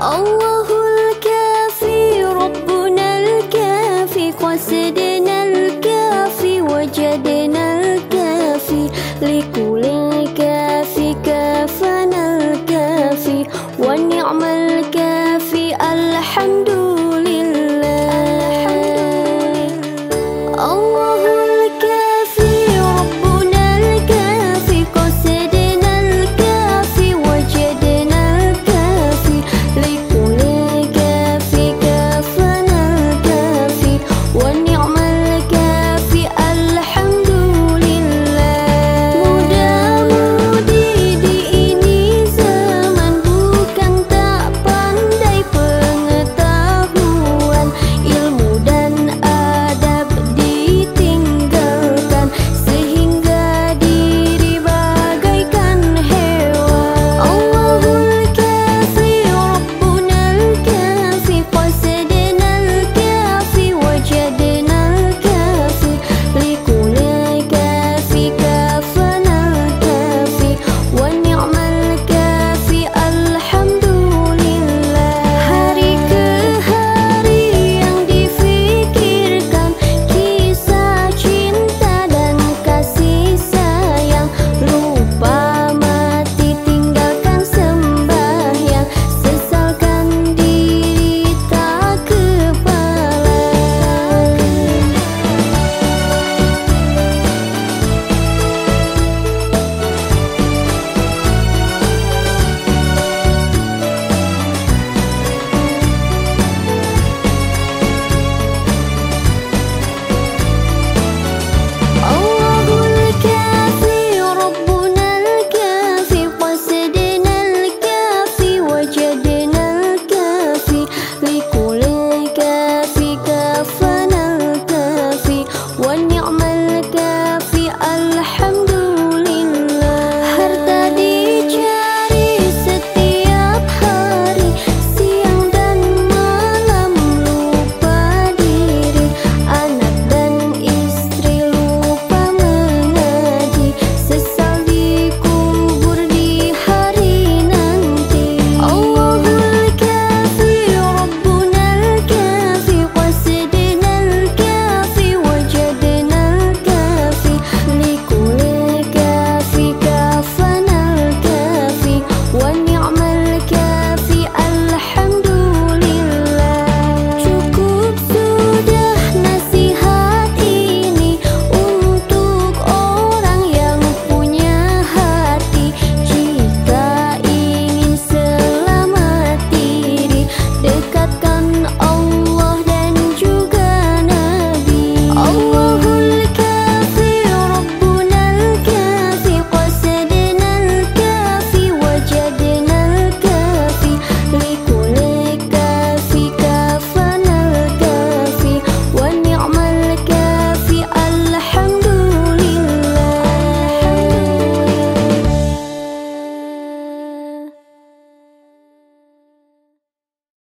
الله الكافي ربنا الكافي قصد